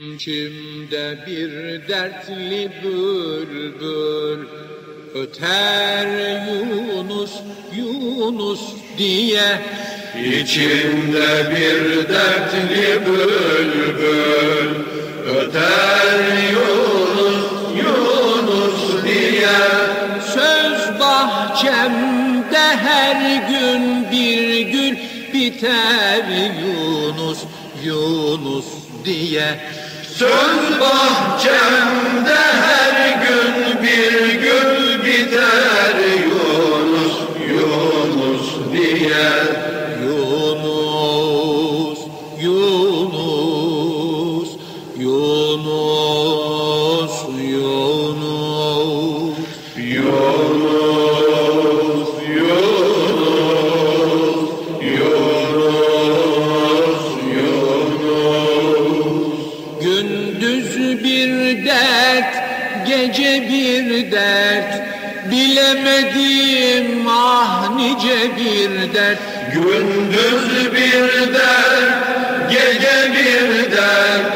İçimde bir dertli bülbül Öter Yunus, Yunus diye. İçimde bir dertli bülbül Öter Yunus, Yunus diye. Söz bahçemde her gün bir gül biter Yunus, Yunus diye. Söz bahçemde her gün bir gül biter gece bir dert, bilemedim ah nice bir dert. Gündüz bir dert, gece bir dert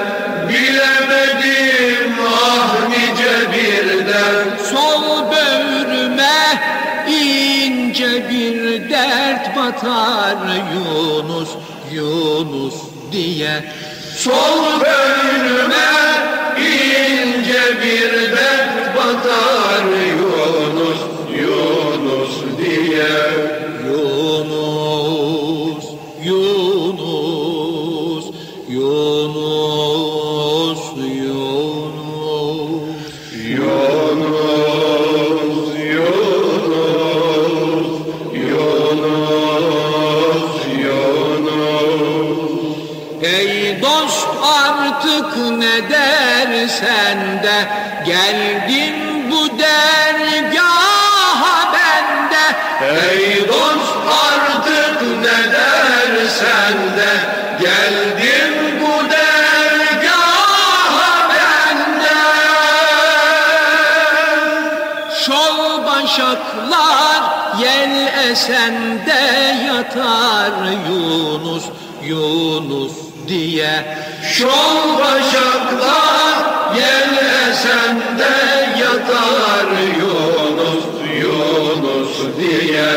Bilemedim ah nice bir dert Sol böğrüme ince bir dert batar Yunus, Yunus diye. Sol böğrüme Yunus diye Yunus, Yunus, Yunus, Yunus. Yunus, Yunus, Yunus, Yunus Ey dost artık ne dersen de geldim ne de geldim bu dergaha benden. Şol başaklar yel esende yatar Yunus, Yunus diye. Şol başaklar yel esende yatar Yunus, Yunus diye.